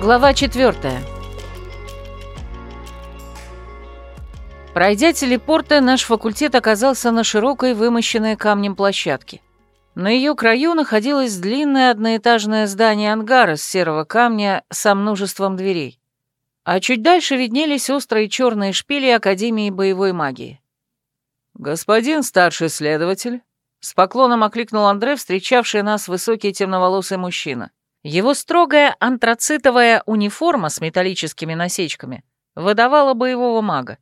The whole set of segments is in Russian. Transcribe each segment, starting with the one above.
Глава 4. Пройдя телепорты, наш факультет оказался на широкой, вымощенной камнем площадке. На ее краю находилось длинное одноэтажное здание ангара с серого камня со множеством дверей. А чуть дальше виднелись острые черные шпили Академии боевой магии. «Господин старший следователь», — с поклоном окликнул Андре, встречавший нас высокий темноволосый мужчина. Его строгая антрацитовая униформа с металлическими насечками выдавала боевого мага.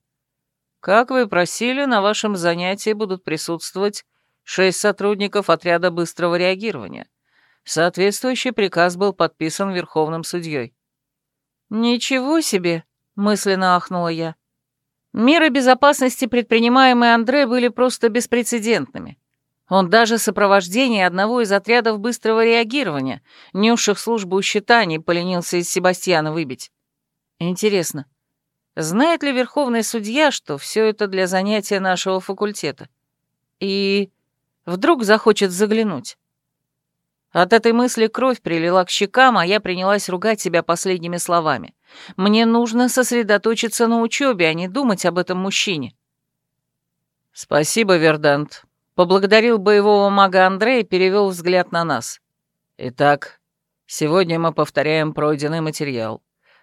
Как вы просили, на вашем занятии будут присутствовать шесть сотрудников отряда быстрого реагирования. Соответствующий приказ был подписан Верховным судьей. «Ничего себе!» — мысленно ахнула я. Меры безопасности, предпринимаемые Андре, были просто беспрецедентными. Он даже сопровождение одного из отрядов быстрого реагирования, несших службу у щита, не поленился из Себастьяна выбить. Интересно, знает ли верховный судья, что все это для занятия нашего факультета? И вдруг захочет заглянуть? От этой мысли кровь прилила к щекам, а я принялась ругать себя последними словами. Мне нужно сосредоточиться на учебе, а не думать об этом мужчине. «Спасибо, Вердант», Поблагодарил боевого мага Андрея и перевел взгляд на нас. Итак, сегодня мы повторяем пройденный материал,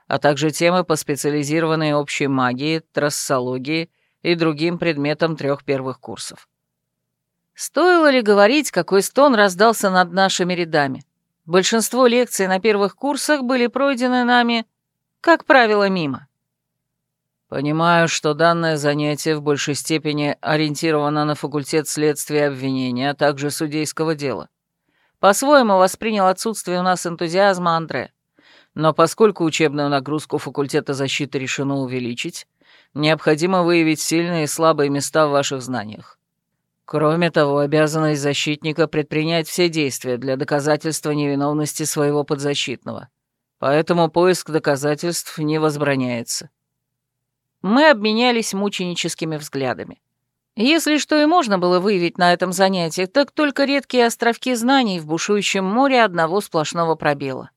а также темы по специализированной общей магии, трассологии и другим предметам трех первых курсов. Стоило ли говорить, какой стон раздался над нашими рядами? Большинство лекций на первых курсах были пройдены нами, как правило, мимо. Понимаю, что данное занятие в большей степени ориентировано на факультет следствия и обвинения, а также судейского дела. По-своему воспринял отсутствие у нас энтузиазма Андре. Но поскольку учебную нагрузку факультета защиты решено увеличить, необходимо выявить сильные и слабые места в ваших знаниях. Кроме того, обязанность защитника предпринять все действия для доказательства невиновности своего подзащитного. Поэтому поиск доказательств не возбраняется. Мы обменялись мученическими взглядами. Если что и можно было выявить на этом занятии, так только редкие островки знаний в бушующем море одного сплошного пробела.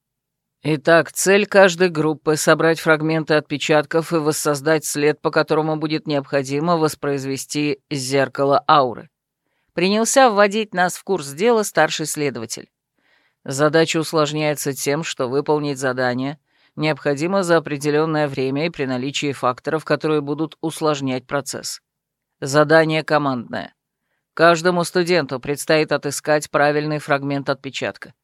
Итак, цель каждой группы — собрать фрагменты отпечатков и воссоздать след, по которому будет необходимо воспроизвести зеркало ауры. Принялся вводить нас в курс дела старший следователь. Задача усложняется тем, что выполнить задание необходимо за определенное время и при наличии факторов, которые будут усложнять процесс. Задание командное. Каждому студенту предстоит отыскать правильный фрагмент отпечатка.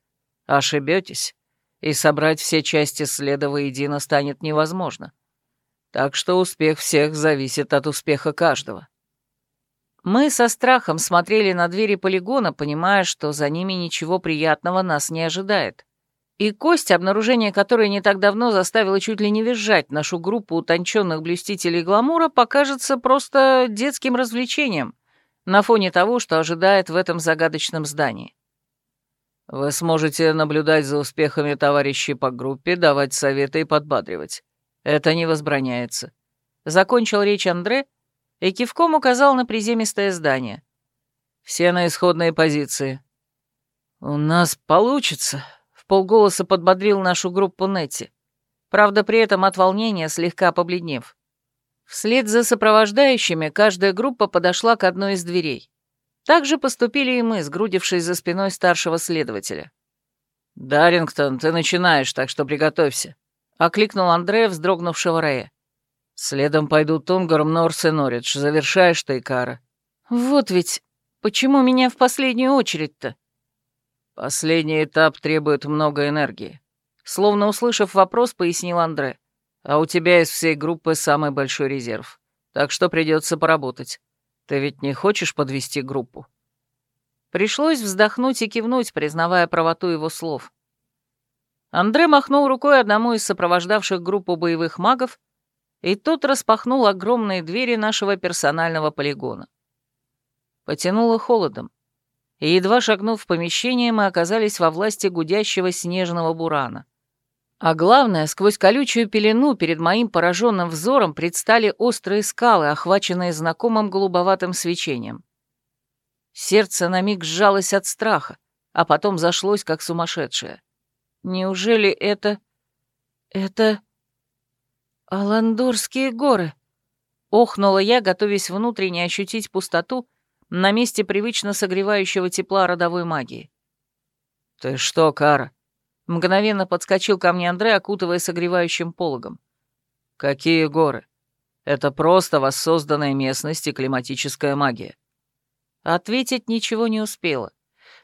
Ошибетесь, и собрать все части следа воедино станет невозможно. Так что успех всех зависит от успеха каждого. Мы со страхом смотрели на двери полигона, понимая, что за ними ничего приятного нас не ожидает. И кость, обнаружение которой не так давно заставило чуть ли не визжать нашу группу утонченных блюстителей гламура, покажется просто детским развлечением на фоне того, что ожидает в этом загадочном здании. Вы сможете наблюдать за успехами товарищей по группе, давать советы и подбадривать. Это не возбраняется. Закончил речь Андре и кивком указал на приземистое здание. Все на исходные позиции. «У нас получится», в полголоса подбодрил нашу группу Нетти. Правда, при этом от волнения слегка побледнев. Вслед за сопровождающими каждая группа подошла к одной из дверей. Так же поступили и мы, сгрудившись за спиной старшего следователя. «Дарингтон, ты начинаешь, так что приготовься», — окликнул Андрея, вздрогнувшего Рэя. «Следом пойдут Тунгар, Норс и Норридж. Завершаешь ты, Кара». «Вот ведь почему меня в последнюю очередь-то?» «Последний этап требует много энергии», — словно услышав вопрос, пояснил Андре. «А у тебя из всей группы самый большой резерв, так что придется поработать. Ты ведь не хочешь подвести группу?» Пришлось вздохнуть и кивнуть, признавая правоту его слов. Андре махнул рукой одному из сопровождавших группу боевых магов, и тот распахнул огромные двери нашего персонального полигона. Потянуло холодом и, едва шагнув в помещение, мы оказались во власти гудящего снежного бурана. А главное, сквозь колючую пелену перед моим пораженным взором предстали острые скалы, охваченные знакомым голубоватым свечением. Сердце на миг сжалось от страха, а потом зашлось, как сумасшедшее. Неужели это... «Это... Аландорские горы», — охнула я, готовясь внутренне ощутить пустоту на месте привычно согревающего тепла родовой магии. «Ты что, Кара?» — мгновенно подскочил ко мне Андрей, окутывая согревающим пологом. «Какие горы? Это просто воссозданная местность и климатическая магия». Ответить ничего не успела.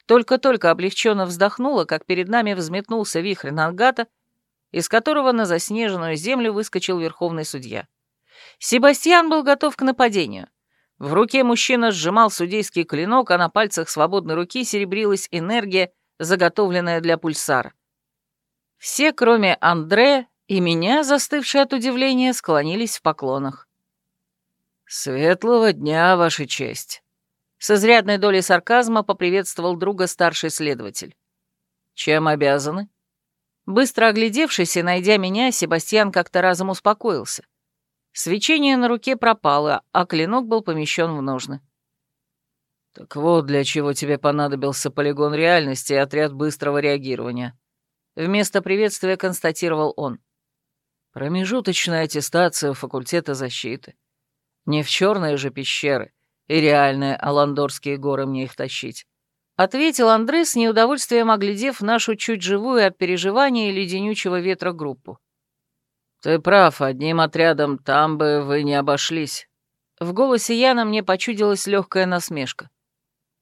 Только-только облегченно вздохнула, как перед нами взметнулся вихрь Нангата, из которого на заснеженную землю выскочил верховный судья. Себастьян был готов к нападению. В руке мужчина сжимал судейский клинок, а на пальцах свободной руки серебрилась энергия, заготовленная для пульсара. Все, кроме Андре и меня, застывшие от удивления, склонились в поклонах. «Светлого дня, Ваша честь!» С изрядной долей сарказма поприветствовал друга старший следователь. «Чем обязаны?» Быстро оглядевшись и найдя меня, Себастьян как-то разом успокоился. Свечение на руке пропало, а клинок был помещен в ножны. «Так вот, для чего тебе понадобился полигон реальности и отряд быстрого реагирования», — вместо приветствия констатировал он. «Промежуточная аттестация факультета защиты. Не в черные же пещеры и реальные Аландорские горы мне их тащить», — ответил Андрей с неудовольствием оглядев нашу чуть живую от переживания и леденючего ветра группу. «Ты прав, одним отрядом там бы вы не обошлись». В голосе Яна мне почудилась легкая насмешка.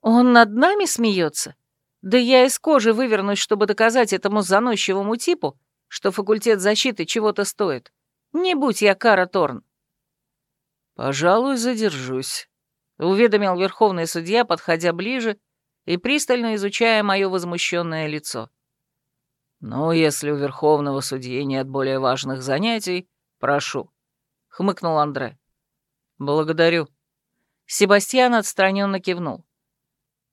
«Он над нами смеется? Да я из кожи вывернусь, чтобы доказать этому заносчивому типу, что факультет защиты чего-то стоит. Не будь я Кара Торн». «Пожалуй, задержусь», — уведомил верховный судья, подходя ближе и пристально изучая мое возмущенное лицо. «Ну, если у верховного судьи нет более важных занятий, прошу», — хмыкнул Андре. «Благодарю». Себастьян отстраненно кивнул.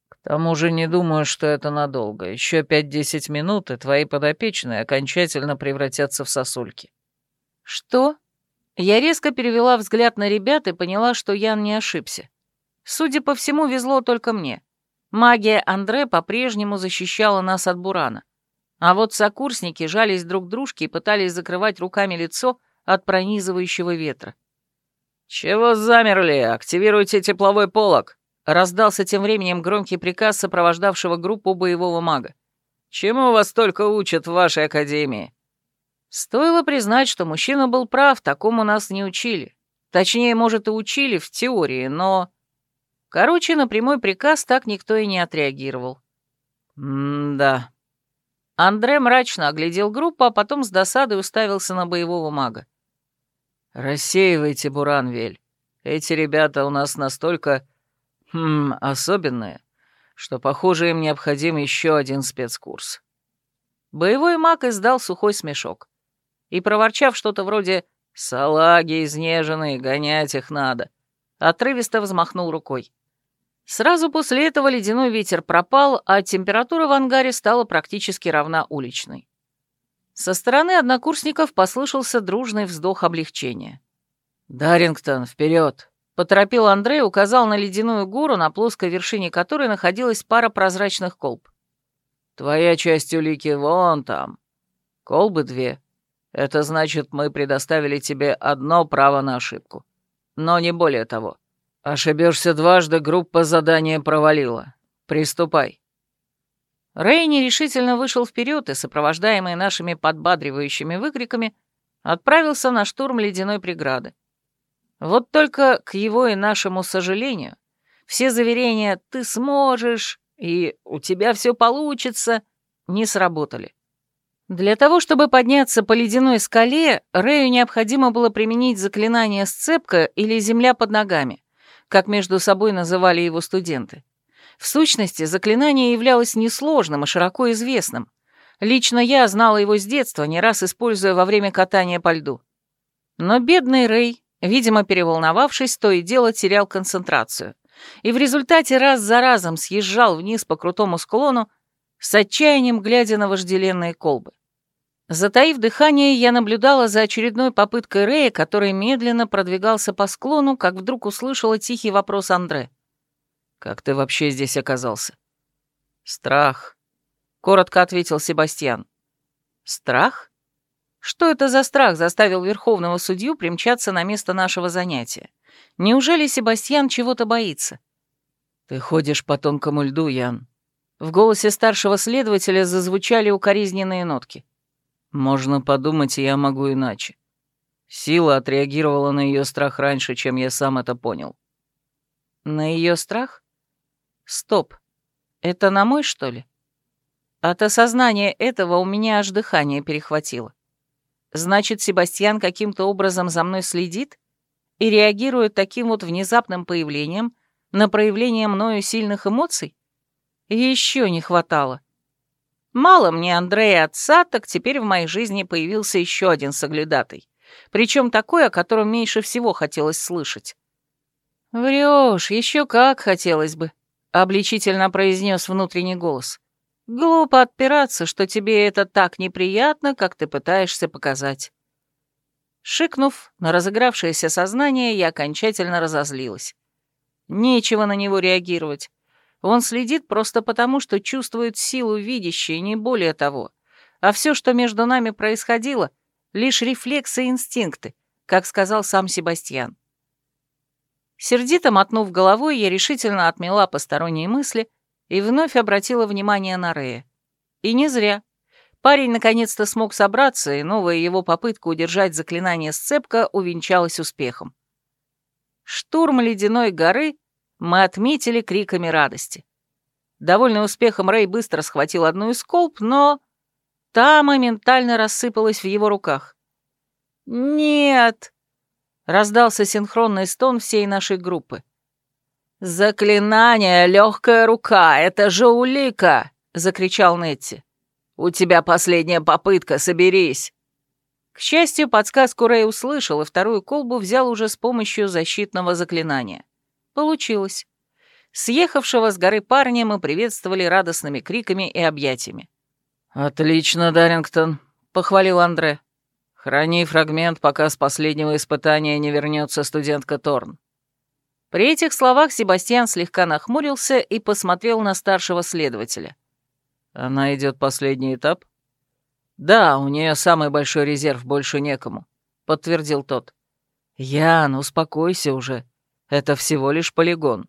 «К тому же не думаю, что это надолго. Еще пять-десять минут, и твои подопечные окончательно превратятся в сосульки». «Что?» Я резко перевела взгляд на ребят и поняла, что Ян не ошибся. Судя по всему, везло только мне. Магия Андре по-прежнему защищала нас от Бурана. А вот сокурсники жались друг к дружке и пытались закрывать руками лицо от пронизывающего ветра. «Чего замерли? Активируйте тепловой полог!» Раздался тем временем громкий приказ сопровождавшего группу боевого мага. «Чему вас только учат в вашей академии?» Стоило признать, что мужчина был прав, такому нас не учили. Точнее, может, и учили в теории, но... Короче, на прямой приказ так никто и не отреагировал. «М-да», Андре мрачно оглядел группу, а потом с досадой уставился на боевого мага. «Рассеивайте, Буранвель. Эти ребята у нас настолько... Хм, особенные, что, похоже, им необходим еще один спецкурс». Боевой маг издал сухой смешок. И, проворчав что-то вроде «салаги изнеженные, гонять их надо», отрывисто взмахнул рукой. Сразу после этого ледяной ветер пропал, а температура в ангаре стала практически равна уличной. Со стороны однокурсников послышался дружный вздох облегчения. «Дарингтон, вперед! поторопил Андрей, указал на ледяную гору, на плоской вершине которой находилась пара прозрачных колб. «Твоя часть улики вон там. Колбы две. Это значит, мы предоставили тебе одно право на ошибку. Но не более того. Ошибешься дважды, группа задания провалила. Приступай. Рэй нерешительно вышел вперед и, сопровождаемый нашими подбадривающими выкриками, отправился на штурм ледяной преграды. Вот только, к его и нашему сожалению, все заверения «ты сможешь» и «у тебя все получится» не сработали. Для того, чтобы подняться по ледяной скале, Рэю необходимо было применить заклинание «сцепка» или «земля под ногами» как между собой называли его студенты. В сущности, заклинание являлось несложным и широко известным. Лично я знала его с детства, не раз используя во время катания по льду. Но бедный Рэй, видимо, переволновавшись, то и дело терял концентрацию. И в результате раз за разом съезжал вниз по крутому склону, с отчаянием глядя на вожделенные колбы. Затаив дыхание, я наблюдала за очередной попыткой Рэя, который медленно продвигался по склону, как вдруг услышала тихий вопрос Андре. «Как ты вообще здесь оказался?» «Страх», — коротко ответил Себастьян. «Страх? Что это за страх заставил верховного судью примчаться на место нашего занятия? Неужели Себастьян чего-то боится? «Ты ходишь по тонкому льду, Ян». В голосе старшего следователя зазвучали укоризненные нотки. «Можно подумать, я могу иначе. Сила отреагировала на ее страх раньше, чем я сам это понял». «На ее страх? Стоп. Это на мой, что ли?» От осознания этого у меня аж дыхание перехватило. Значит, Себастьян каким-то образом за мной следит и реагирует таким вот внезапным появлением на проявление мною сильных эмоций? Еще не хватало. Мало мне Андрея отца, так теперь в моей жизни появился еще один соглядатый. Причем такой, о котором меньше всего хотелось слышать. «Врешь, еще как хотелось бы», — обличительно произнес внутренний голос. Глупо отпираться, что тебе это так неприятно, как ты пытаешься показать. Шикнув на разыгравшееся сознание, я окончательно разозлилась. Нечего на него реагировать. Он следит просто потому, что чувствует силу видящей, не более того. А все, что между нами происходило, лишь рефлексы и инстинкты, как сказал сам Себастьян. Сердито мотнув головой, я решительно отмела посторонние мысли и вновь обратила внимание на Рея. И не зря. Парень наконец-то смог собраться, и новая его попытка удержать заклинание сцепка увенчалась успехом. Штурм ледяной горы мы отметили криками радости. Довольный успехом Рэй быстро схватил одну из колб, но та моментально рассыпалась в его руках. «Нет!» — раздался синхронный стон всей нашей группы. «Заклинание «Легкая рука» — это же улика!» — закричал Нетти. «У тебя последняя попытка, соберись!» К счастью, подсказку Рэй услышал, и вторую колбу взял уже с помощью защитного заклинания. Получилось. Съехавшего с горы парня мы приветствовали радостными криками и объятиями. «Отлично, Дарингтон», — похвалил Андре. «Храни фрагмент, пока с последнего испытания не вернется студентка Торн. При этих словах Себастьян слегка нахмурился и посмотрел на старшего следователя. «Она идет последний этап?» «Да, у нее самый большой резерв, больше некому», — подтвердил тот. «Ян, успокойся уже. Это всего лишь полигон».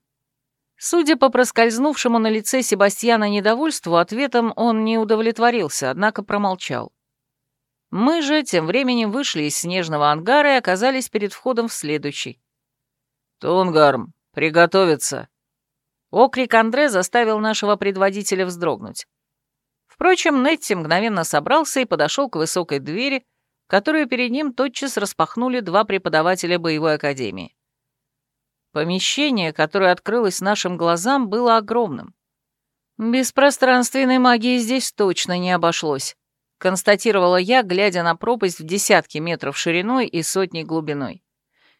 Судя по проскользнувшему на лице Себастьяна недовольству, ответом он не удовлетворился, однако промолчал. Мы же тем временем вышли из снежного ангара и оказались перед входом в следующий. «Тунгарм, приготовиться!» Окрик Андре заставил нашего предводителя вздрогнуть. Впрочем, Нетти мгновенно собрался и подошел к высокой двери, которую перед ним тотчас распахнули два преподавателя боевой академии. Помещение, которое открылось нашим глазам, было огромным. Без пространственной магии здесь точно не обошлось, констатировала я, глядя на пропасть в десятки метров шириной и сотни глубиной.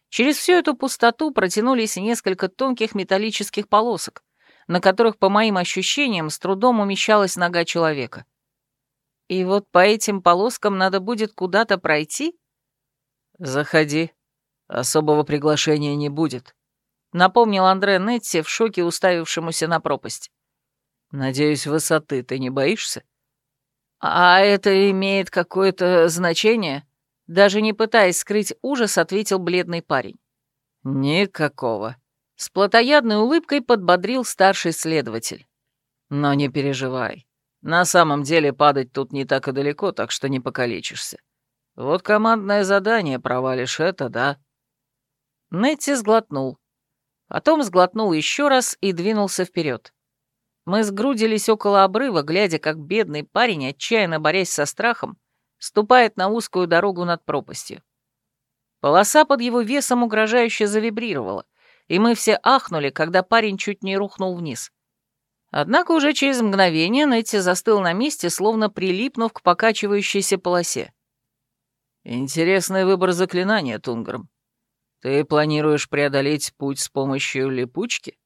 Через всю эту пустоту протянулись несколько тонких металлических полосок, на которых, по моим ощущениям, с трудом умещалась нога человека. И вот по этим полоскам надо будет куда-то пройти? «Заходи. Особого приглашения не будет», — напомнил Андре Нетти в шоке уставившемуся на пропасть. «Надеюсь, высоты ты не боишься?» «А это имеет какое-то значение?» Даже не пытаясь скрыть ужас, ответил бледный парень. «Никакого». С плотоядной улыбкой подбодрил старший следователь. «Но не переживай. На самом деле падать тут не так и далеко, так что не покалечишься. Вот командное задание провалишь это, да?» Нетти сглотнул. Потом сглотнул еще раз и двинулся вперед. Мы сгрудились около обрыва, глядя, как бедный парень, отчаянно борясь со страхом, ступает на узкую дорогу над пропастью. Полоса под его весом угрожающе завибрировала, и мы все ахнули, когда парень чуть не рухнул вниз. Однако уже через мгновение Нетти застыл на месте, словно прилипнув к покачивающейся полосе. «Интересный выбор заклинания, Тунграм. Ты планируешь преодолеть путь с помощью липучки?»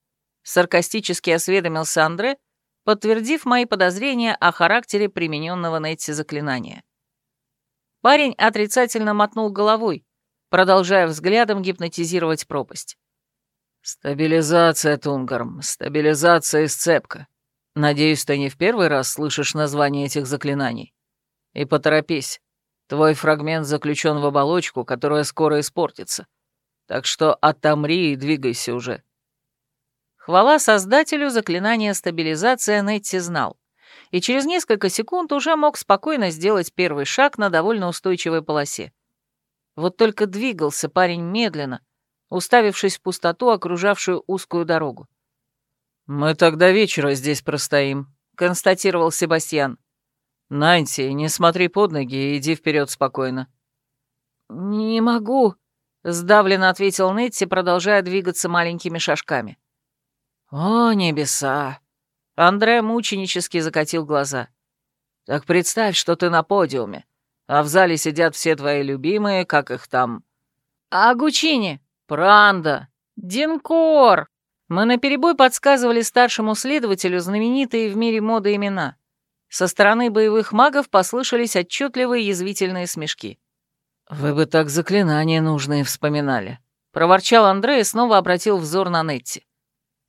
Саркастически осведомился Андре, подтвердив мои подозрения о характере примененного Нетти заклинания. Парень отрицательно мотнул головой, продолжая взглядом гипнотизировать пропасть. «Стабилизация, Тунгарм, стабилизация и сцепка. Надеюсь, ты не в первый раз слышишь название этих заклинаний. И поторопись. Твой фрагмент заключен в оболочку, которая скоро испортится. Так что отомри и двигайся уже». Хвала создателю, заклинание стабилизация Нетти знал, и через несколько секунд уже мог спокойно сделать первый шаг на довольно устойчивой полосе. Вот только двигался парень медленно, уставившись в пустоту, окружавшую узкую дорогу. «Мы тогда вечера здесь простоим», — констатировал Себастьян. «Нанси, не смотри под ноги и иди вперед спокойно». «Не могу», — сдавленно ответил Нетти, продолжая двигаться маленькими шажками. «О, небеса!» Андре мученически закатил глаза. «Так представь, что ты на подиуме, а в зале сидят все твои любимые, как их там...» «А Гучини? Пранда? Динкор?» Мы наперебой подсказывали старшему следователю знаменитые в мире моды имена. Со стороны боевых магов послышались отчетливые язвительные смешки. «Вы бы так заклинания нужные вспоминали», — проворчал Андрей и снова обратил взор на Нетти.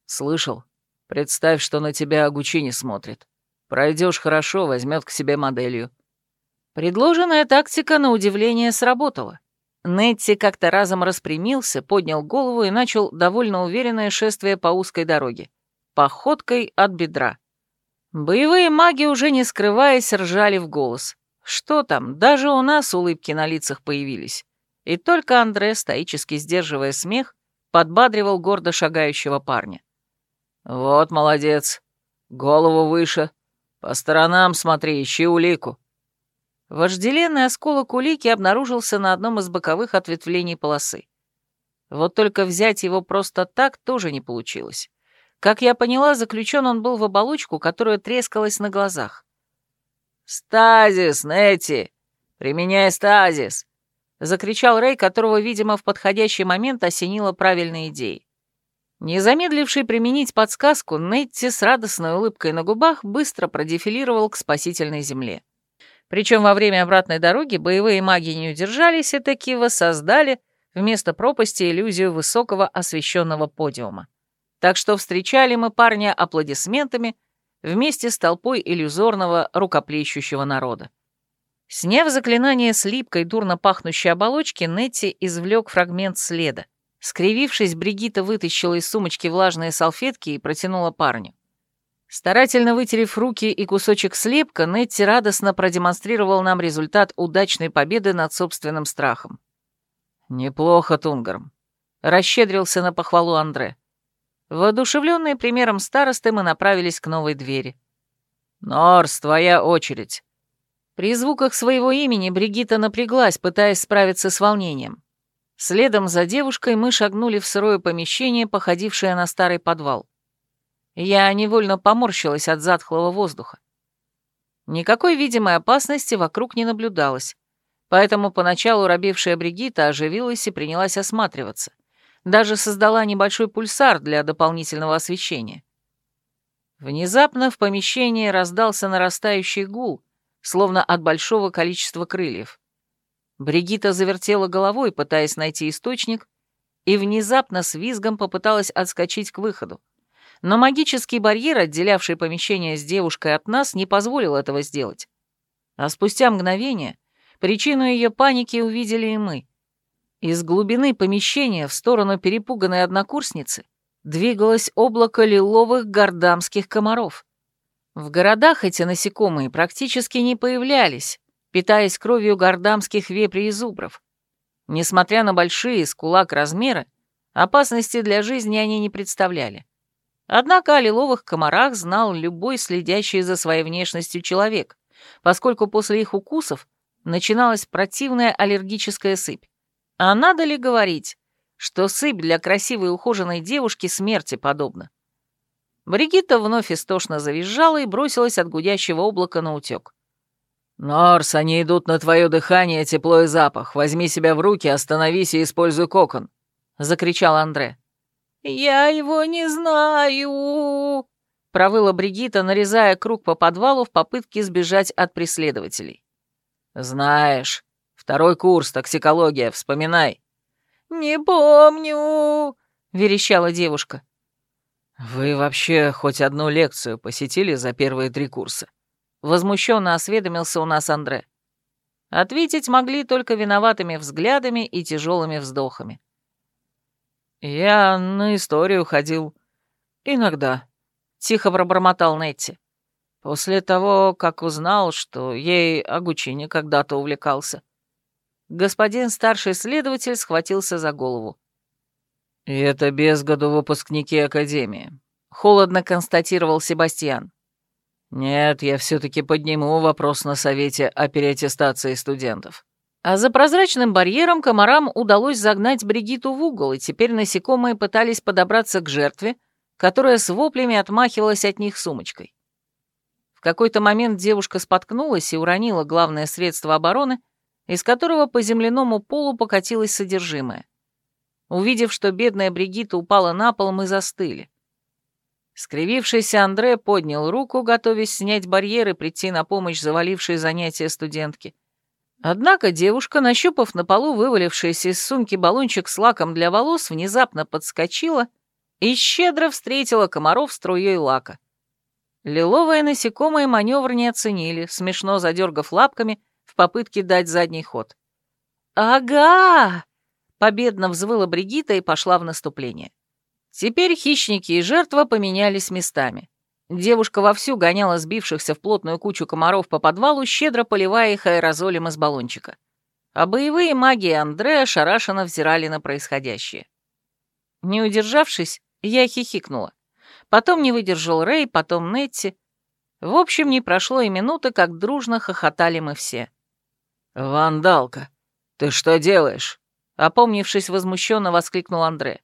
«Слышал? Представь, что на тебя Агучини смотрит. Пройдешь хорошо, возьмет к себе моделью». Предложенная тактика, на удивление, сработала. Нетти как-то разом распрямился, поднял голову и начал довольно уверенное шествие по узкой дороге. Походкой от бедра. Боевые маги, уже не скрываясь, ржали в голос. Что там, даже у нас улыбки на лицах появились. И только Андре, стоически сдерживая смех, подбадривал гордо шагающего парня. «Вот молодец. Голову выше. По сторонам смотри, ищи улику». Вожделенный осколок улики обнаружился на одном из боковых ответвлений полосы. Вот только взять его просто так тоже не получилось. Как я поняла, заключен он был в оболочку, которая трескалась на глазах. «Стазис, Нетти! Применяй стазис!» — закричал Рэй, которого, видимо, в подходящий момент осенила правильная идея. Не замедливший применить подсказку, Нетти с радостной улыбкой на губах быстро продефилировал к спасительной земле. Причем во время обратной дороги боевые маги не удержались и таки воссоздали вместо пропасти иллюзию высокого освещенного подиума так что встречали мы парня аплодисментами вместе с толпой иллюзорного рукоплещущего народа. Сняв заклинание с липкой, дурно пахнущей оболочки, Нетти извлек фрагмент следа. Скривившись, Бригита вытащила из сумочки влажные салфетки и протянула парню. Старательно вытерев руки и кусочек слепка, Нетти радостно продемонстрировал нам результат удачной победы над собственным страхом. «Неплохо, Тунгарм», — расщедрился на похвалу Андре. Воодушевленные примером старосты мы направились к новой двери. «Норс, твоя очередь». При звуках своего имени Бригита напряглась, пытаясь справиться с волнением. Следом за девушкой мы шагнули в сырое помещение, походившее на старый подвал. Я невольно поморщилась от затхлого воздуха. Никакой видимой опасности вокруг не наблюдалось, поэтому поначалу робевшая Бригита оживилась и принялась осматриваться даже создала небольшой пульсар для дополнительного освещения. Внезапно в помещении раздался нарастающий гул, словно от большого количества крыльев. Бригита завертела головой, пытаясь найти источник, и внезапно с визгом попыталась отскочить к выходу. Но магический барьер, отделявший помещение с девушкой от нас, не позволил этого сделать. А спустя мгновение причину ее паники увидели и мы — из глубины помещения в сторону перепуганной однокурсницы двигалось облако лиловых гордамских комаров. В городах эти насекомые практически не появлялись, питаясь кровью гордамских вепрей и зубров. Несмотря на большие с кулак размеры, опасности для жизни они не представляли. Однако о лиловых комарах знал любой следящий за своей внешностью человек, поскольку после их укусов начиналась противная аллергическая сыпь. А надо ли говорить, что сыпь для красивой ухоженной девушки смерти подобна? Бригитта вновь истошно завизжала и бросилась от гудящего облака на утёк. «Норс, они идут на твое дыхание, тепло и запах. Возьми себя в руки, остановись и используй кокон», — закричал Андре. «Я его не знаю», — провыла Бригитта, нарезая круг по подвалу в попытке сбежать от преследователей. «Знаешь», Второй курс, токсикология, вспоминай». «Не помню», — верещала девушка. «Вы вообще хоть одну лекцию посетили за первые три курса?» Возмущенно осведомился у нас Андре. Ответить могли только виноватыми взглядами и тяжелыми вздохами. «Я на историю ходил. Иногда», — тихо пробормотал Нетти. После того, как узнал, что ей Агучини когда-то увлекался. Господин старший следователь схватился за голову. «И это без году выпускники Академии», — холодно констатировал Себастьян. «Нет, я все-таки подниму вопрос на совете о переаттестации студентов». А за прозрачным барьером комарам удалось загнать Бригиту в угол, и теперь насекомые пытались подобраться к жертве, которая с воплями отмахивалась от них сумочкой. В какой-то момент девушка споткнулась и уронила главное средство обороны, из которого по земляному полу покатилось содержимое. Увидев, что бедная Бригитта упала на пол, мы застыли. Скривившийся Андре поднял руку, готовясь снять барьер и прийти на помощь завалившей занятия студентки. Однако девушка, нащупав на полу вывалившийся из сумки баллончик с лаком для волос, внезапно подскочила и щедро встретила комаров струей лака. Лиловые насекомые маневр не оценили, смешно задергав лапками в попытке дать задний ход. «Ага!» Победно взвыла Бригита и пошла в наступление. Теперь хищники и жертва поменялись местами. Девушка вовсю гоняла сбившихся в плотную кучу комаров по подвалу, щедро поливая их аэрозолем из баллончика. А боевые маги и Андреа шарашенно взирали на происходящее. Не удержавшись, я хихикнула. Потом не выдержал Рэй, потом Нетти. В общем, не прошло и минуты, как дружно хохотали мы все. «Вандалка, ты что делаешь?» Опомнившись, возмущенно воскликнул Андре.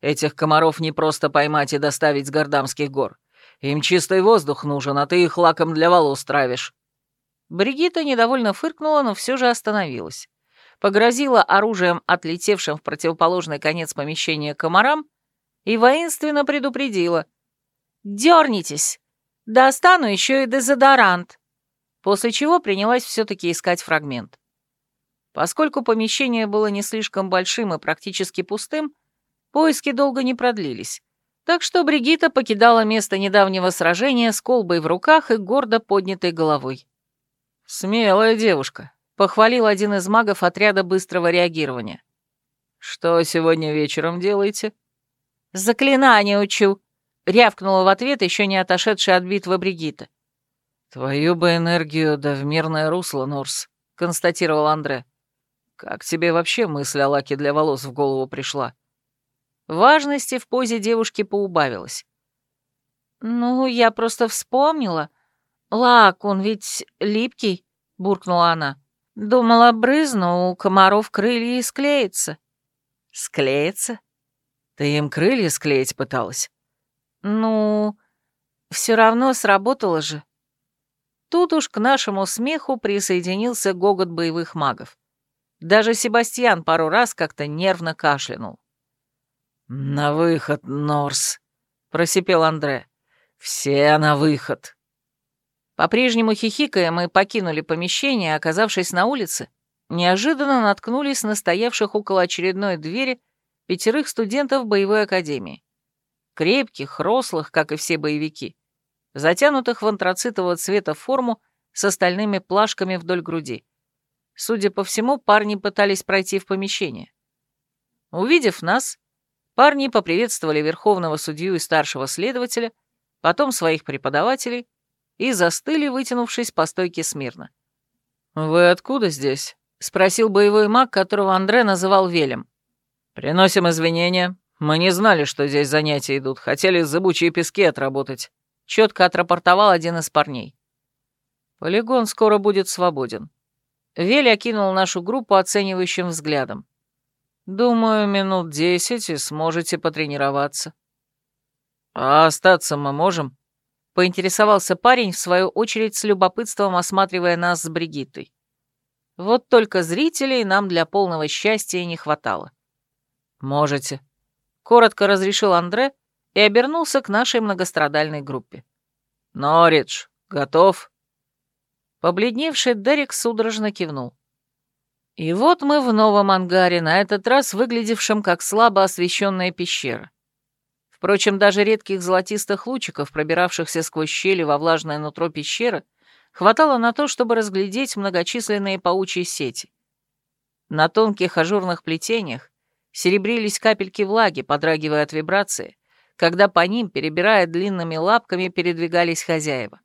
«Этих комаров не просто поймать и доставить с Гордамских гор. Им чистый воздух нужен, а ты их лаком для волос травишь». Бригитта недовольно фыркнула, но все же остановилась. Погрозила оружием, отлетевшим в противоположный конец помещения комарам, и воинственно предупредила. «Дернитесь! Достану еще и дезодорант!» После чего принялась все-таки искать фрагмент. Поскольку помещение было не слишком большим и практически пустым, поиски долго не продлились. Так что Бригита покидала место недавнего сражения с колбой в руках и гордо поднятой головой. «Смелая девушка», — похвалил один из магов отряда быстрого реагирования. «Что сегодня вечером делаете?» «Заклинание учу», — рявкнула в ответ еще не отошедшая от битвы Бригита. «Твою бы энергию да в мирное русло, Норс», — констатировал Андре. Как тебе вообще мысль о лаке для волос в голову пришла? Важности в позе девушки поубавилось. «Ну, я просто вспомнила. Лак, он ведь липкий», — буркнула она. «Думала, брызну, у комаров крылья и склеится». «Склеится? Ты им крылья склеить пыталась?» «Ну, все равно сработало же». Тут уж к нашему смеху присоединился гогот боевых магов. Даже Себастьян пару раз как-то нервно кашлянул. «На выход, Норс», — просипел Андре. «Все на выход». По-прежнему хихикая, мы покинули помещение, оказавшись на улице, неожиданно наткнулись на стоявших около очередной двери пятерых студентов боевой академии. Крепких, рослых, как и все боевики, затянутых в антрацитового цвета форму с остальными плашками вдоль груди. Судя по всему, парни пытались пройти в помещение. Увидев нас, парни поприветствовали верховного судью и старшего следователя, потом своих преподавателей и застыли, вытянувшись по стойке смирно. «Вы откуда здесь?» — спросил боевой маг, которого Андре называл Велем. «Приносим извинения. Мы не знали, что здесь занятия идут. Хотели зыбучие пески отработать», — четко отрапортовал один из парней. «Полигон скоро будет свободен. Вель окинул нашу группу оценивающим взглядом. «Думаю, минут десять и сможете потренироваться». «А остаться мы можем?» — поинтересовался парень, в свою очередь с любопытством осматривая нас с Бригиттой. Вот только зрителей нам для полного счастья не хватало. «Можете», — коротко разрешил Андре и обернулся к нашей многострадальной группе. «Норридж, готов?» Побледневший Дерек судорожно кивнул. И вот мы в новом ангаре, на этот раз выглядевшем как слабо освещенная пещера. Впрочем, даже редких золотистых лучиков, пробиравшихся сквозь щели во влажное нутро пещеры, хватало на то, чтобы разглядеть многочисленные паучьи сети. На тонких ажурных плетениях серебрились капельки влаги, подрагивая от вибрации, когда по ним, перебирая длинными лапками, передвигались хозяева.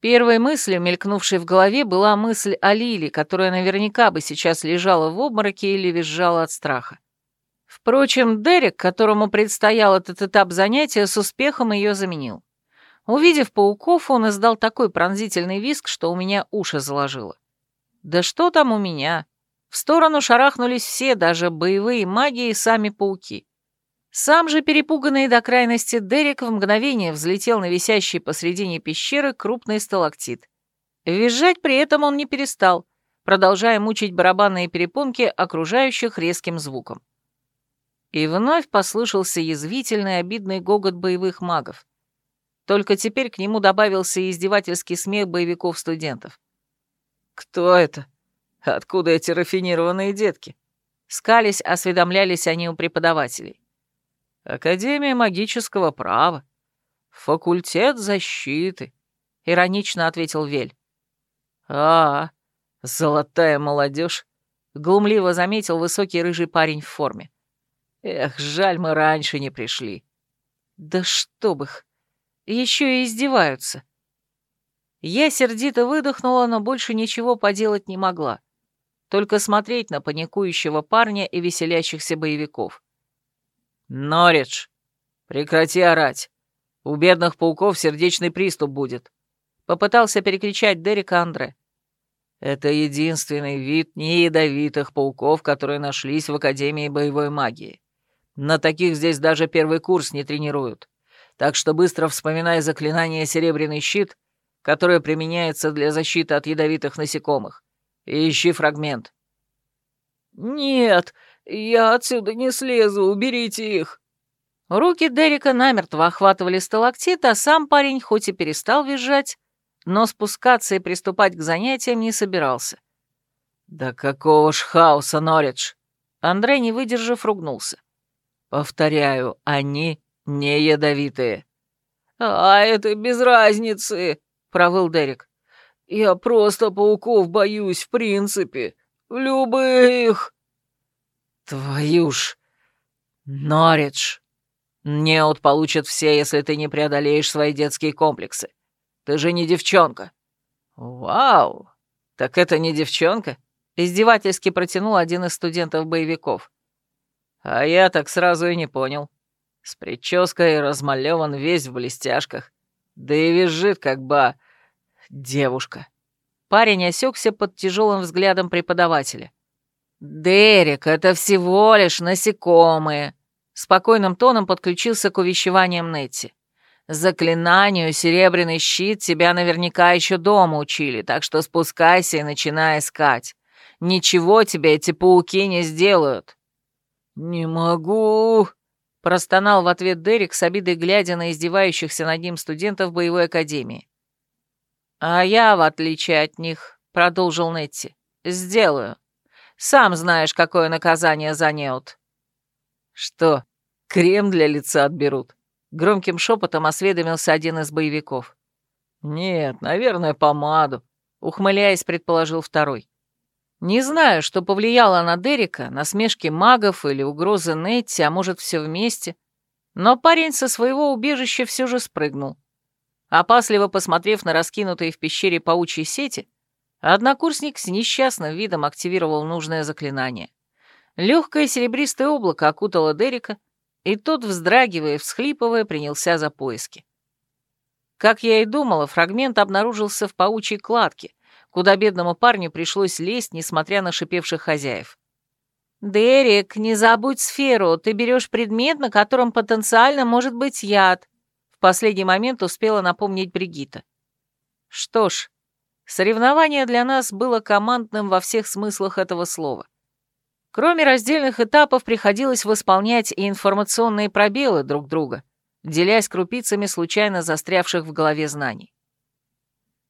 Первой мыслью, мелькнувшей в голове, была мысль о Лиле, которая наверняка бы сейчас лежала в обмороке или визжала от страха. Впрочем, Дерек, которому предстоял этот этап занятия, с успехом ее заменил. Увидев пауков, он издал такой пронзительный визг, что у меня уши заложило. Да что там у меня? В сторону шарахнулись все, даже боевые маги и сами пауки. Сам же, перепуганный до крайности, Дерек в мгновение взлетел на висящий посредине пещеры крупный сталактит. Визжать при этом он не перестал, продолжая мучить барабанные перепонки окружающих резким звуком. И вновь послышался язвительный обидный гогот боевых магов. Только теперь к нему добавился издевательский смех боевиков-студентов. «Кто это? Откуда эти рафинированные детки?» Скались, осведомлялись они у преподавателей. «Академия магического права. Факультет защиты», — иронично ответил Вель. «А, золотая молодежь», — глумливо заметил высокий рыжий парень в форме. Эх, жаль, мы раньше не пришли. Да чтоб их! Еще и издеваются. Я сердито выдохнула, но больше ничего поделать не могла. Только смотреть на паникующего парня и веселящихся боевиков. «Норридж, прекрати орать. У бедных пауков сердечный приступ будет», — попытался перекричать Дерека Андре. «Это единственный вид неядовитых пауков, которые нашлись в Академии боевой магии. На таких здесь даже первый курс не тренируют. Так что быстро вспоминай заклинание «Серебряный щит», которое применяется для защиты от ядовитых насекомых, и ищи фрагмент. «Нет, я отсюда не слезу, уберите их!» Руки Дерека намертво охватывали сталактит, а сам парень хоть и перестал визжать, но спускаться и приступать к занятиям не собирался. «Да какого ж хаоса, Норридж!» Андрей, не выдержав, ругнулся. Повторяю, они не ядовитые. «А это без разницы», — провыл Дерек. «Я просто пауков боюсь, в принципе. Любых». «Твою ж... Норридж. Неот получат все, если ты не преодолеешь свои детские комплексы. Ты же не девчонка». «Вау! Так это не девчонка?» — издевательски протянул один из студентов-боевиков. А я так сразу и не понял. С прической размалеван весь в блестяшках. Да и визжит, как ба... девушка. Парень осекся под тяжелым взглядом преподавателя. «Дерек, это всего лишь насекомые», — спокойным тоном подключился к увещеваниям Нетти. «Заклинанию «Серебряный щит» тебя наверняка еще дома учили, так что спускайся и начинай искать. Ничего тебе эти пауки не сделают». «Не могу!» — простонал в ответ Дерек с обидой глядя на издевающихся над ним студентов боевой академии. «А я, в отличие от них, — продолжил Нетти, — сделаю. Сам знаешь, какое наказание за неот». «Что, крем для лица отберут?» — громким шепотом осведомился один из боевиков. «Нет, наверное, помаду», — ухмыляясь, предположил второй. Не знаю, что повлияло на Дерека, насмешки магов или угрозы Нетти, а может, все вместе. Но парень со своего убежища все же спрыгнул. Опасливо посмотрев на раскинутые в пещере паучьи сети, однокурсник с несчастным видом активировал нужное заклинание. Легкое серебристое облако окутало Дерека, и тот, вздрагивая и всхлипывая, принялся за поиски. Как я и думала, фрагмент обнаружился в паучьей кладке, куда бедному парню пришлось лезть, несмотря на шипевших хозяев. «Дерек, не забудь сферу, ты берешь предмет, на котором потенциально может быть яд», в последний момент успела напомнить Бригита. Что ж, соревнование для нас было командным во всех смыслах этого слова. Кроме раздельных этапов приходилось восполнять и информационные пробелы друг друга, делясь крупицами случайно застрявших в голове знаний.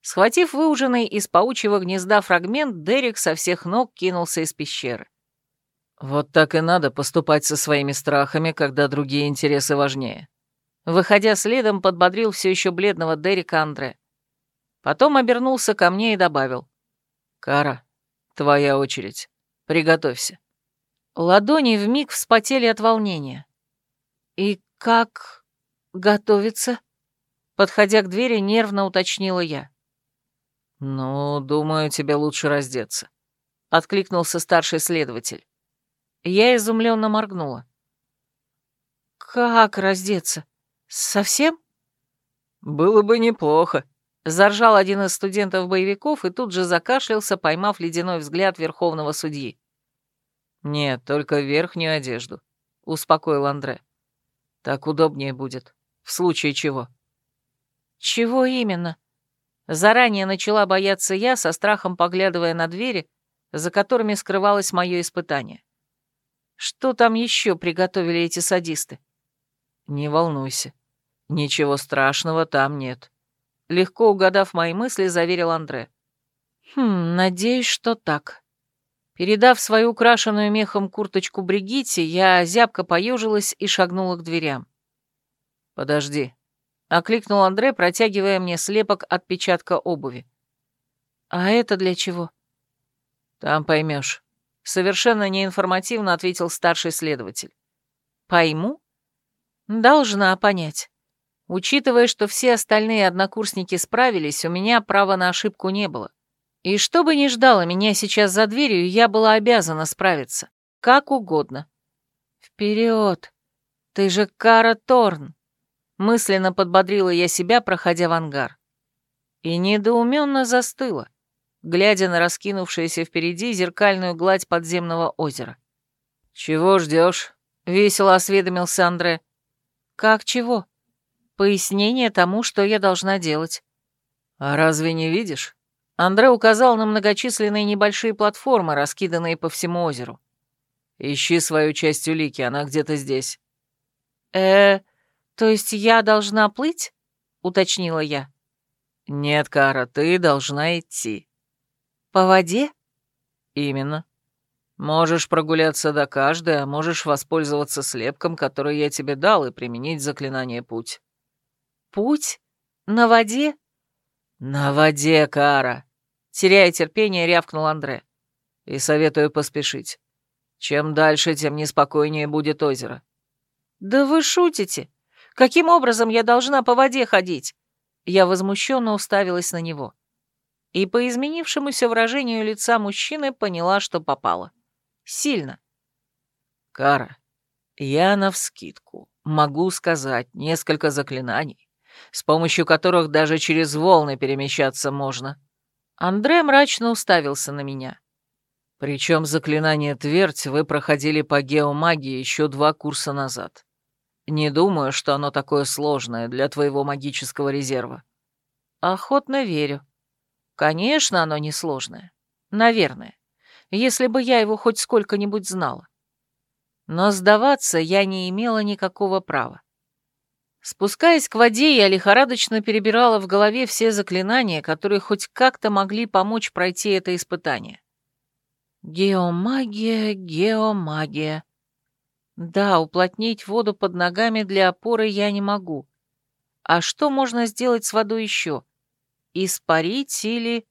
Схватив выуженный из паучьего гнезда фрагмент, Дерек со всех ног кинулся из пещеры. Вот так и надо поступать со своими страхами, когда другие интересы важнее. Выходя следом, подбодрил все еще бледного Дерека Андре. Потом обернулся ко мне и добавил. «Кара, твоя очередь. Приготовься». Ладони вмиг вспотели от волнения. «И как готовиться?» Подходя к двери, нервно уточнила я. «Ну, думаю, тебе лучше раздеться», — откликнулся старший следователь. Я изумленно моргнула. «Как раздеться? Совсем?» «Было бы неплохо», — заржал один из студентов-боевиков и тут же закашлялся, поймав ледяной взгляд верховного судьи. «Нет, только верхнюю одежду», — успокоил Андре. «Так удобнее будет, в случае чего». «Чего именно?» Заранее начала бояться я, со страхом поглядывая на двери, за которыми скрывалось мое испытание. Что там еще приготовили эти садисты? Не волнуйся. Ничего страшного там нет. Легко угадав мои мысли, заверил Андре. Хм, надеюсь, что так. Передав свою украшенную мехом курточку Бригитте, я зябко поежилась и шагнула к дверям. «Подожди», — окликнул Андре, протягивая мне слепок отпечатка обуви. «А это для чего?» «Там поймешь. Совершенно неинформативно ответил старший следователь. Пойму? Должна понять. Учитывая, что все остальные однокурсники справились, у меня права на ошибку не было. И что бы ни ждало меня сейчас за дверью, я была обязана справиться. Как угодно. Вперед! Ты же Кара Торн! Мысленно подбодрила я себя, проходя в ангар. И недоуменно застыла глядя на раскинувшуюся впереди зеркальную гладь подземного озера. «Чего ждешь? весело осведомился Андре. «Как чего? Пояснение тому, что я должна делать». «А разве не видишь?» Андре указал на многочисленные небольшие платформы, раскиданные по всему озеру. «Ищи свою часть улики, она где-то здесь». «Э, то есть я должна плыть?» — уточнила я. «Нет, Кара, ты должна идти». По воде? Именно. Можешь прогуляться до каждой, а можешь воспользоваться слепком, который я тебе дал, и применить заклинание «Путь». Путь? На воде? На воде, Кара. Теряя терпение, рявкнул Андре. И советую поспешить. Чем дальше, тем неспокойнее будет озеро. Да вы шутите? Каким образом я должна по воде ходить? Я возмущенно уставилась на него и по изменившемуся выражению лица мужчины поняла, что попала. Сильно. «Кара, я навскидку могу сказать несколько заклинаний, с помощью которых даже через волны перемещаться можно». Андре мрачно уставился на меня. Причем заклинание «Твердь» вы проходили по геомагии еще два курса назад. Не думаю, что оно такое сложное для твоего магического резерва. Охотно верю. Конечно, оно несложное. Наверное. Если бы я его хоть сколько-нибудь знала. Но сдаваться я не имела никакого права. Спускаясь к воде, я лихорадочно перебирала в голове все заклинания, которые хоть как-то могли помочь пройти это испытание. Геомагия, геомагия. Да, уплотнить воду под ногами для опоры я не могу. А что можно сделать с водой еще? Испарить или...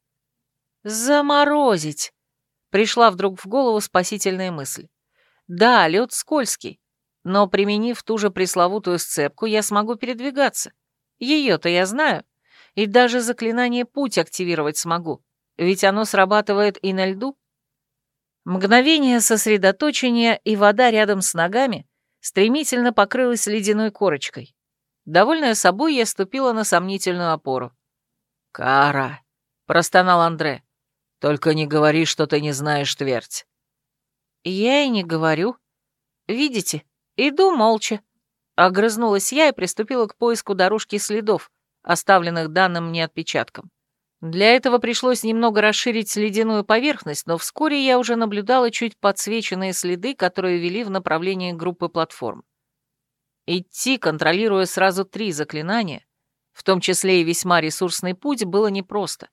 Заморозить! Пришла вдруг в голову спасительная мысль. Да, лед скользкий, но, применив ту же пресловутую сцепку, я смогу передвигаться. Ее-то я знаю. И даже заклинание «Путь» активировать смогу, ведь оно срабатывает и на льду. Мгновение сосредоточения, и вода рядом с ногами стремительно покрылась ледяной корочкой. Довольная собой, я ступила на сомнительную опору. «Кара!» — простонал Андре. «Только не говори, что ты не знаешь твердь». «Я и не говорю. Видите, иду молча». Огрызнулась я и приступила к поиску дорожки следов, оставленных данным мне отпечатком. Для этого пришлось немного расширить ледяную поверхность, но вскоре я уже наблюдала чуть подсвеченные следы, которые вели в направлении группы платформ. Идти, контролируя сразу три заклинания, в том числе и весьма ресурсный путь, было непросто.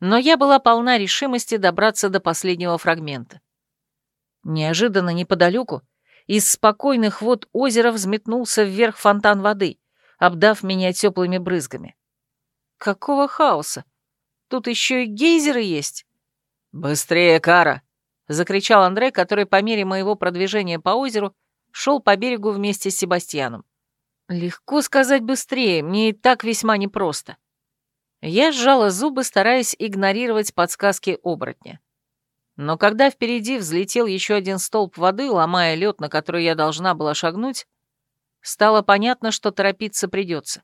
Но я была полна решимости добраться до последнего фрагмента. Неожиданно неподалеку из спокойных вод озера взметнулся вверх фонтан воды, обдав меня теплыми брызгами. Какого хаоса? Тут еще и гейзеры есть». «Быстрее, Кара!» — закричал Андрей, который по мере моего продвижения по озеру шел по берегу вместе с Себастьяном. Легко сказать быстрее, мне и так весьма непросто. Я сжала зубы, стараясь игнорировать подсказки оборотня. Но когда впереди взлетел еще один столб воды, ломая лед, на который я должна была шагнуть, стало понятно, что торопиться придется.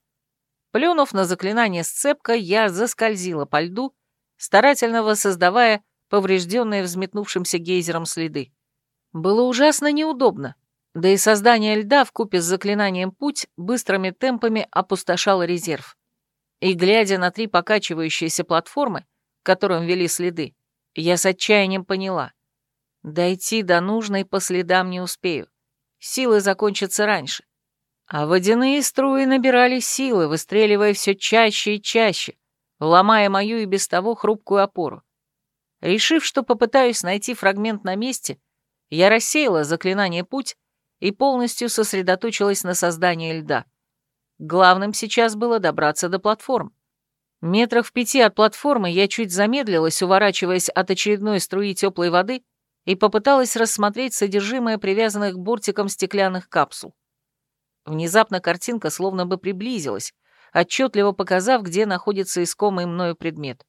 Плюнув на заклинание сцепка, я заскользила по льду, старательно воссоздавая поврежденные взметнувшимся гейзером следы. Было ужасно неудобно, да и создание льда в купе с заклинанием «Путь» быстрыми темпами опустошало резерв. И, глядя на три покачивающиеся платформы, к которым вели следы, я с отчаянием поняла. Дойти до нужной по следам не успею. Силы закончатся раньше. А водяные струи набирали силы, выстреливая все чаще и чаще, ломая мою и без того хрупкую опору. Решив, что попытаюсь найти фрагмент на месте, я рассеяла заклинание «Путь» и полностью сосредоточилась на создании льда. Главным сейчас было добраться до платформ. Метрах в пяти от платформы я чуть замедлилась, уворачиваясь от очередной струи теплой воды, и попыталась рассмотреть содержимое привязанных бортиком стеклянных капсул. Внезапно картинка словно бы приблизилась, отчетливо показав, где находится искомый мною предмет.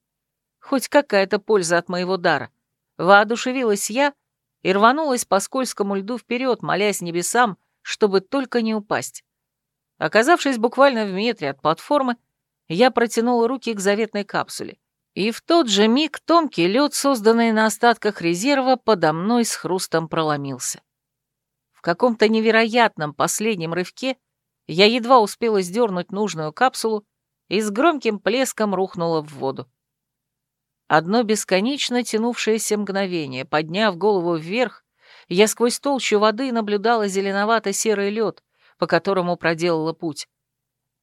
Хоть какая-то польза от моего дара. Воодушевилась я и рванулась по скользкому льду вперед, молясь небесам, чтобы только не упасть. Оказавшись буквально в метре от платформы, я протянула руки к заветной капсуле. И в тот же миг тонкий лед, созданный на остатках резерва, подо мной с хрустом проломился. В каком-то невероятном последнем рывке я едва успела сдернуть нужную капсулу и с громким плеском рухнула в воду. Одно бесконечно тянувшееся мгновение, подняв голову вверх, я сквозь толщу воды наблюдала зеленовато-серый лед, по которому проделала путь.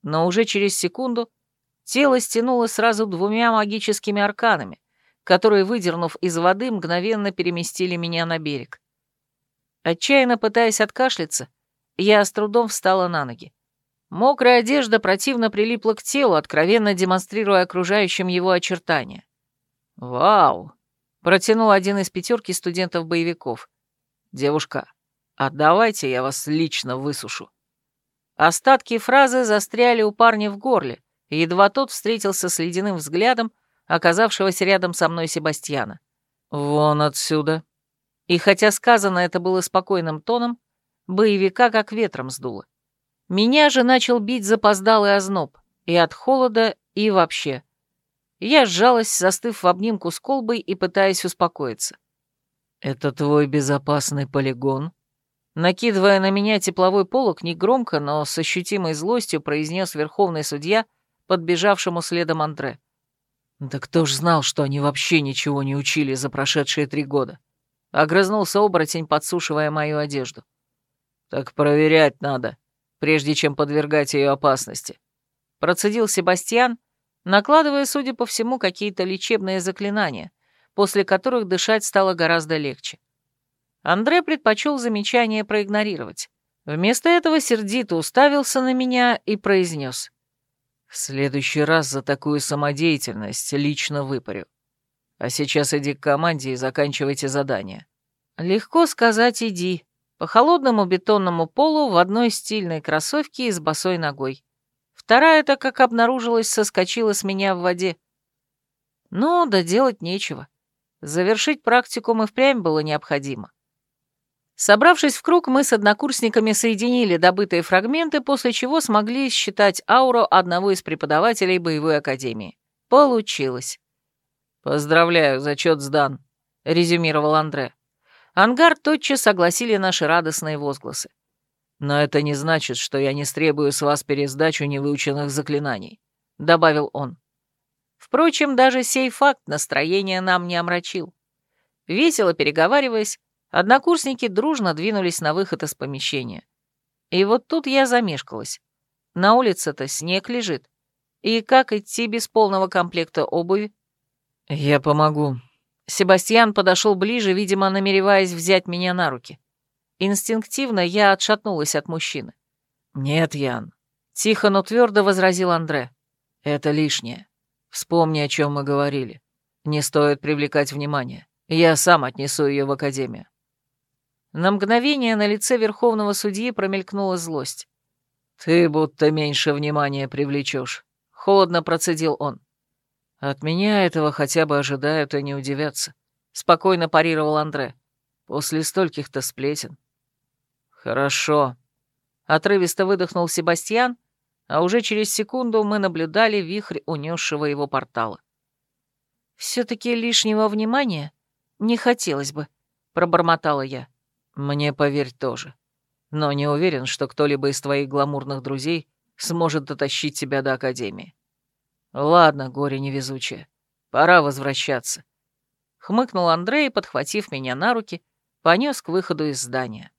Но уже через секунду тело стянуло сразу двумя магическими арканами, которые, выдернув из воды, мгновенно переместили меня на берег. Отчаянно пытаясь откашляться, я с трудом встала на ноги. Мокрая одежда противно прилипла к телу, откровенно демонстрируя окружающим его очертания. «Вау!» — протянул один из пятерки студентов-боевиков. «Девушка, а давайте я вас лично высушу». Остатки фразы застряли у парня в горле, и едва тот встретился с ледяным взглядом, оказавшегося рядом со мной Себастьяна. «Вон отсюда». И хотя сказано это было спокойным тоном, боевика как ветром сдуло. Меня же начал бить запоздалый озноб, и от холода, и вообще. Я сжалась, застыв в обнимку с колбой и пытаясь успокоиться. «Это твой безопасный полигон?» Накидывая на меня тепловой полог, негромко, но с ощутимой злостью произнес верховный судья, подбежавшему следом Андре. «Да кто ж знал, что они вообще ничего не учили за прошедшие три года?» Огрызнулся оборотень, подсушивая мою одежду. «Так проверять надо, прежде чем подвергать ее опасности». Процедил Себастьян, накладывая, судя по всему, какие-то лечебные заклинания, после которых дышать стало гораздо легче. Андре предпочел замечание проигнорировать. Вместо этого сердито уставился на меня и произнес. «В следующий раз за такую самодеятельность лично выпарю. А сейчас иди к команде и заканчивайте задание». «Легко сказать «иди». По холодному бетонному полу в одной стильной кроссовке и с босой ногой. Вторая-то, как обнаружилось, соскочила с меня в воде. Ну, да делать нечего. Завершить практику мы впрямь было необходимо. Собравшись в круг, мы с однокурсниками соединили добытые фрагменты, после чего смогли считать ауру одного из преподавателей боевой академии. Получилось. «Поздравляю, зачет сдан», — резюмировал Андре. Ангар тотчас согласили наши радостные возгласы. «Но это не значит, что я не стребую с вас пересдачу невыученных заклинаний», — добавил он. Впрочем, даже сей факт настроение нам не омрачил. Весело переговариваясь, однокурсники дружно двинулись на выход из помещения. И вот тут я замешкалась. На улице-то снег лежит. И как идти без полного комплекта обуви? «Я помогу». Себастьян подошел ближе, видимо, намереваясь взять меня на руки. Инстинктивно я отшатнулась от мужчины. «Нет, Ян», — тихо, но твердо возразил Андре. «Это лишнее. Вспомни, о чем мы говорили. Не стоит привлекать внимание. Я сам отнесу ее в академию». На мгновение на лице верховного судьи промелькнула злость. «Ты будто меньше внимания привлечешь», — холодно процедил он. «От меня этого хотя бы ожидают и не удивятся», — спокойно парировал Андре. «После стольких-то сплетен». «Хорошо», — отрывисто выдохнул Себастьян, а уже через секунду мы наблюдали вихрь унесшего его портала. «Все-таки лишнего внимания не хотелось бы», — пробормотала я. Мне, поверь, тоже. Но не уверен, что кто-либо из твоих гламурных друзей сможет дотащить тебя до Академии. Ладно, горе невезучее, пора возвращаться. Хмыкнул Андрей, подхватив меня на руки, понес к выходу из здания.